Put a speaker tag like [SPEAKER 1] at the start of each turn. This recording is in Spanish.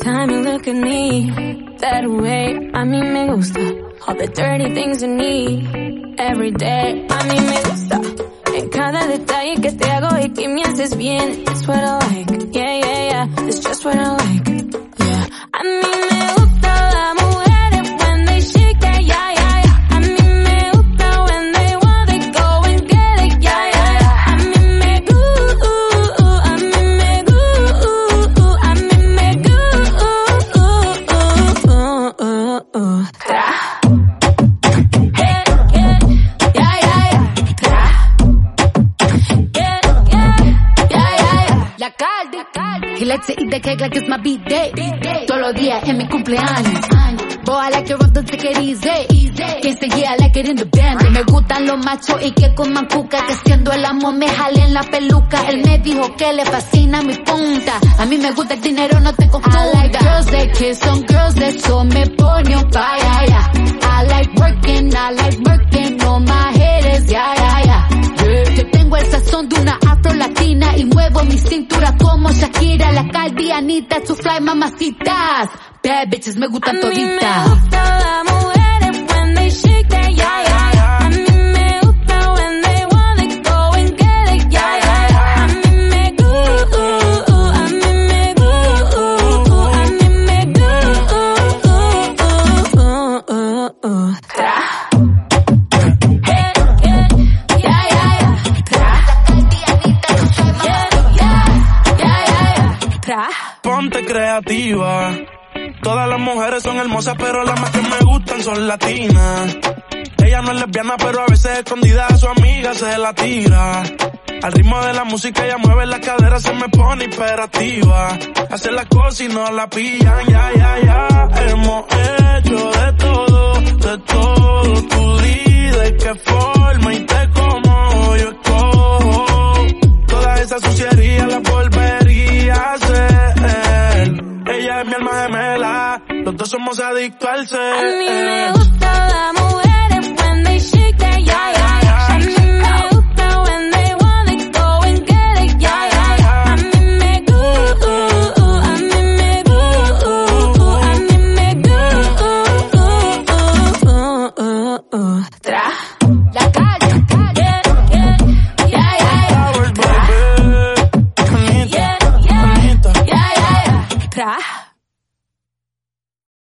[SPEAKER 1] time you look at me, that way, a mí me gusta. All the dirty things you need, every day, a mí me gusta. En cada detalle que te hago y que me haces bien, it's what I like, yeah, yeah, yeah, it's just what I like,
[SPEAKER 2] To eat the cake like it's my beat day. Todos los días en mi cumpleaños. Boy, I like it rough, don't take it easy. Quien se yeah, I like it in the band. Me gustan los machos y que coman cuca. Que siendo el amo me jalen la peluca. Él me dijo que le fascina mi punta. A mí me gusta el dinero, no te confundas. I like girls that kiss on girls, eso me pone yeah. I like working, I like working Su fly mamacitas. Bad bitches me gustan
[SPEAKER 1] A mí me
[SPEAKER 2] toditas.
[SPEAKER 1] gusta la
[SPEAKER 3] Ponte creativa. Todas las mujeres son hermosas, pero las más que me gustan son latinas. Ella no es lesbiana, pero a veces escondida a su amiga se la tira. Al ritmo de la música ella mueve la cadera, se me pone imperativa. Hace las cosas y no la pillan, ya, ya, ya. Hemos hecho de todo, de todo. Tú di somos adictos al ser.
[SPEAKER 1] A mí me gusta